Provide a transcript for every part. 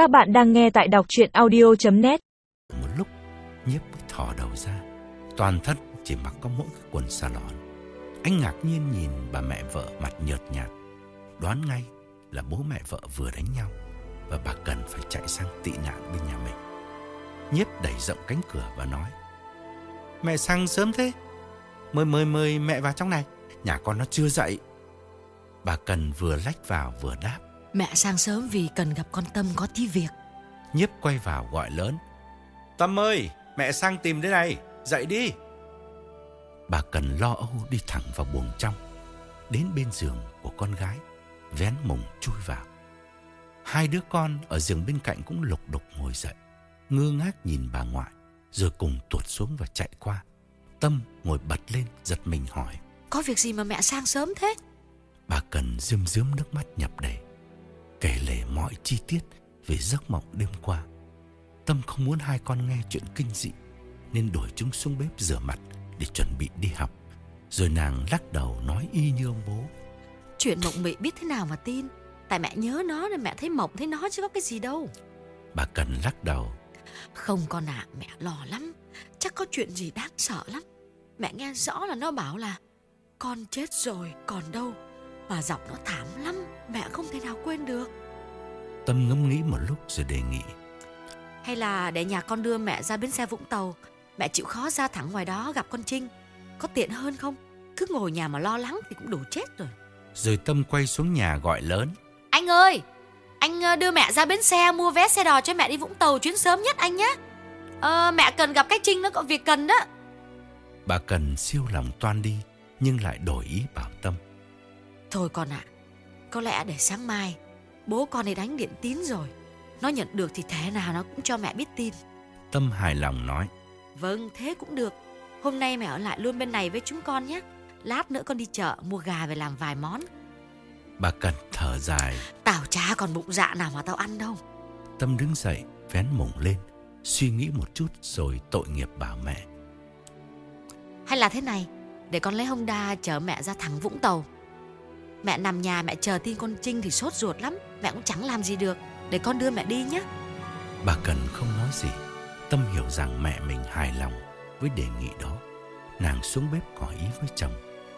Các bạn đang nghe tại đọc chuyện audio.net Một lúc, nhiếp mới thò đầu ra. Toàn thân chỉ mặc có mỗi cái quần xà lòn Anh ngạc nhiên nhìn bà mẹ vợ mặt nhợt nhạt. Đoán ngay là bố mẹ vợ vừa đánh nhau Và bà cần phải chạy sang tị nạn bên nhà mình. Nhiếp đẩy rộng cánh cửa và nói, Mẹ sang sớm thế. Mời mời mời mẹ vào trong này. Nhà con nó chưa dậy. Bà Cần vừa lách vào vừa đáp Mẹ sang sớm vì cần gặp con Tâm có tí việc. Nhiếp quay vào gọi lớn. Tâm ơi mẹ sang tìm đây này Dậy đi. Bà Cần lo âu đi thẳng vào buồng trong Đến bên giường của con gái Vén mùng chui vào. Hai đứa con ở giường bên cạnh cũng lục đục ngồi dậy Ngơ ngác nhìn bà ngoại Rồi cùng tuột xuống và chạy qua. Tâm ngồi bật lên giật mình hỏi. Có việc gì mà mẹ sang sớm thế? Bà Cần rơm rớm nước mắt nhập đầy mọi chi tiết Về giấc mộng đêm qua Tâm không muốn hai con nghe chuyện kinh dị Nên đuổi chúng xuống bếp rửa mặt Để chuẩn bị đi học Rồi nàng lắc đầu nói y như ông bố Chuyện mộng mị biết thế nào mà tin. Tại mẹ nhớ nó nên mẹ thấy mộng thấy nó chứ có cái gì đâu. Bà Cần lắc đầu Không con ạ, mẹ lo lắm. Chắc có chuyện gì đáng sợ lắm. Mẹ nghe rõ là nó bảo là con chết rồi, còn đâu. Và giọng nó thảm lắm, mẹ không thể nào quên được. Tâm ngẫm nghĩ một lúc rồi đề nghị. Hay là để nhà con đưa mẹ ra bến xe Vũng Tàu Mẹ chịu khó ra thẳng ngoài đó gặp con Trinh. Có tiện hơn không? Cứ ngồi nhà mà lo lắng thì cũng đủ chết rồi. Rồi Tâm quay xuống nhà gọi lớn. Anh ơi! Anh ờ, đưa mẹ ra bến xe mua vé xe đò cho mẹ đi Vũng Tàu chuyến sớm nhất anh nhé. Ờ, Mẹ cần gặp cái Trinh nó có việc cần đó. Bà Cần siêu lòng toan đi Nhưng lại đổi ý bảo Tâm. Thôi con ạ Có lẽ để sáng mai Bố con ấy đánh điện tín rồi. Nó nhận được thì thế nào nó cũng cho mẹ biết tin. Tâm hài lòng nói. Vâng thế cũng được. Hôm nay mẹ ở lại luôn bên này với chúng con nhé. Lát nữa con đi chợ mua gà về làm vài món. Bà Cần thở dài. Tao chả còn bụng dạ nào mà tao ăn đâu. Tâm đứng dậy vén mùng lên Suy nghĩ một chút rồi tội nghiệp bảo mẹ. Hay là thế này Để con lấy Honda chở mẹ ra thẳng Vũng Tàu Mẹ nằm nhà mẹ chờ tin con Trinh thì sốt ruột lắm. Mẹ cũng chẳng làm gì được. Để con đưa mẹ đi nhé Bà Cần không nói gì. Tâm hiểu rằng mẹ mình hài lòng với đề nghị đó. Nàng xuống bếp hỏi ý với chồng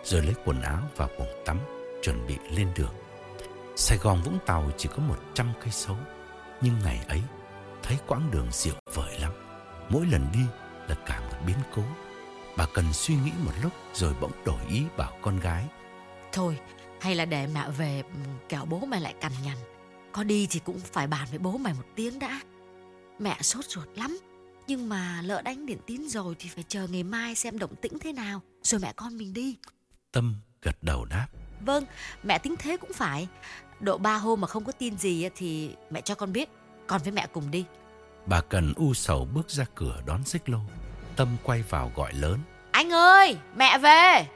Rồi lấy quần áo vào buồng tắm Chuẩn bị lên đường. Sài Gòn Vũng Tàu chỉ có 100 cây số Nhưng ngày ấy Thấy quãng đường diệu vời lắm. Mỗi lần đi là cả một biến cố. Bà cần suy nghĩ một lúc Rồi bỗng đổi ý bảo con gái. Thôi hay là để mẹ về ừ, Kẻo bố mày lại cằn nhằn. Có đi thì cũng phải bàn với bố mày một tiếng đã. Mẹ sốt ruột lắm. Nhưng mà lỡ đánh điện tín rồi Thì phải chờ ngày mai xem động tĩnh thế nào. Rồi mẹ con mình đi. Tâm gật đầu đáp. Vâng, mẹ tính thế cũng phải. Độ ba hôm mà không có tin gì thì mẹ cho con biết. Con với mẹ cùng đi. Bà cần u sầu bước ra cửa đón xích lô. Tâm quay vào gọi lớn. Anh ơi, mẹ về.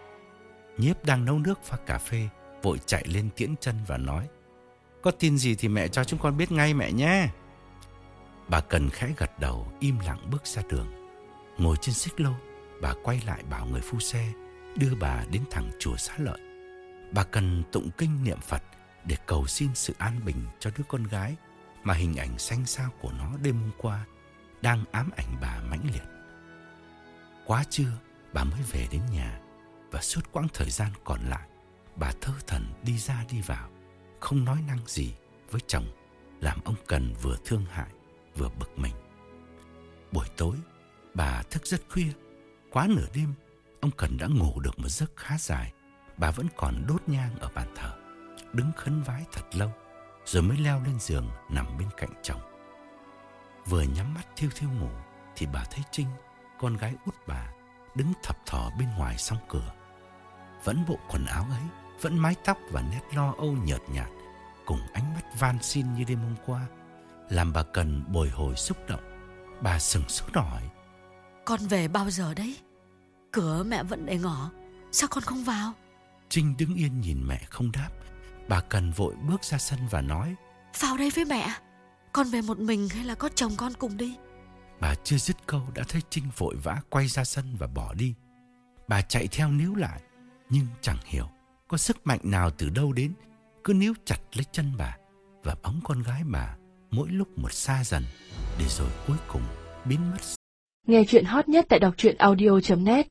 Nhiếp đang nấu nước pha cà phê Vội chạy lên tiễn chân và nói, Có tin gì thì mẹ cho chúng con biết ngay mẹ nhé. Bà cần khẽ gật đầu, Im lặng bước ra đường. Ngồi trên xích lô, Bà quay lại bảo người phu xe, Đưa bà đến thẳng chùa xá lợi. Bà cần tụng kinh niệm Phật Để cầu xin sự an bình cho đứa con gái Mà hình ảnh xanh xao của nó đêm hôm qua Đang ám ảnh bà mãnh liệt. Quá trưa, bà mới về đến nhà Và suốt quãng thời gian còn lại Bà thơ thần đi ra đi vào, Không nói năng gì với chồng, Làm ông Cần vừa thương hại, Vừa bực mình. Buổi tối, bà thức rất khuya. Quá nửa đêm, Ông Cần đã ngủ được một giấc khá dài. Bà vẫn còn đốt nhang ở bàn thờ, Đứng khấn vái thật lâu, Rồi mới leo lên giường nằm bên cạnh chồng. Vừa nhắm mắt thiêu thiêu ngủ, Thì bà thấy Trinh, Con gái út bà, Đứng thập thò bên ngoài song cửa. Vẫn bộ quần áo ấy vẫn mái tóc và nét lo âu nhợt nhạt Cùng ánh mắt van xin như đêm hôm qua Làm bà cần bồi hồi xúc động Bà sừng sốt hỏi Con về bao giờ đấy? Cửa mẹ vẫn để ngỏ. Sao con không vào? Trinh đứng yên nhìn mẹ không đáp Bà cần vội bước ra sân và nói Vào đây với mẹ. Con về một mình hay là có chồng con cùng đi? Bà chưa dứt câu đã thấy Trinh vội vã quay ra sân và bỏ đi Bà chạy theo níu lại Nhưng chẳng hiểu có sức mạnh nào từ đâu đến? Cứ níu chặt lấy chân bà Và bóng con gái bà mỗi lúc một xa dần để rồi cuối cùng biến mất. Nghe chuyện hot nhất tại đọc truyện audio.net